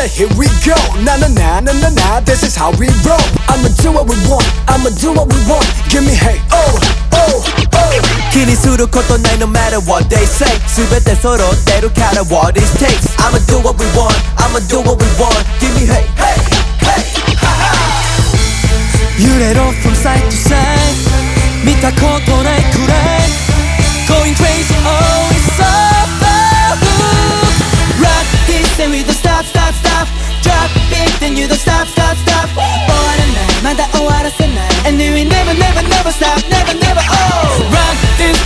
Now here we go. Na na na na na na. This is how we roll. I'ma do what we want. I'ma do what we want. Give me hey oh oh oh. 気にすることない no matter what they say 全て揃ってるから what it takes I'ma do what we want I'ma do what we want Give me hey hey hey ha 揺れろ from side to side 見たことないくらい Going crazy oh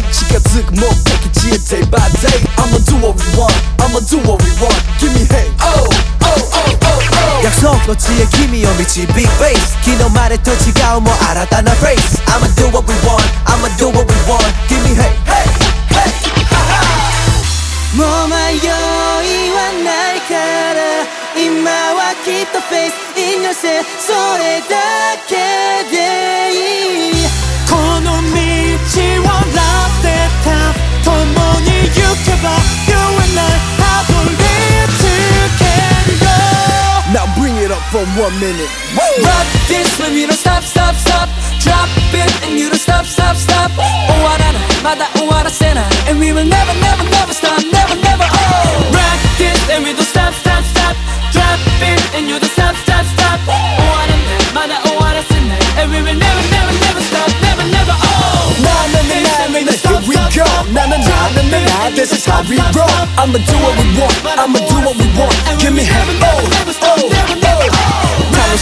my name 近づく目的地へ day by day I'ma do what we want I'ma do what we want Give me hey oh oh oh oh oh 約束の地へ君を導く Big Bass 昨日までと違うもう新たなフェイス I'ma do what we want I'ma do what we want Give me hey hey hey もう迷いはないから今はきっと Face in your set それだけ it up from one minute. Woo! Rock this rhythm, you don't stop, stop, stop. Drop it and you don't stop, stop, stop. Oh, I don't matter, oh, I don't And we will never, never, never stop, never, never. Oh, rock this and we don't stop, stop, stop. Drop it and you don't stop, stop, stop. Oh, I don't matter, oh, I don't And we will never, never, never stop, never, never. Oh, nah, nah, nah, nah, nah, nah, here we go. Nah, nah, nah, nah, nah, nah, this is how we. I'ma do what we want, I'ma do what we want. Give me heaven, oh, oh.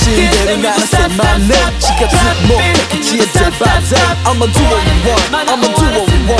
신대로 나한테 맘에 지갑 못 패키지에 대바닥 I'ma do what we want I'ma do what we want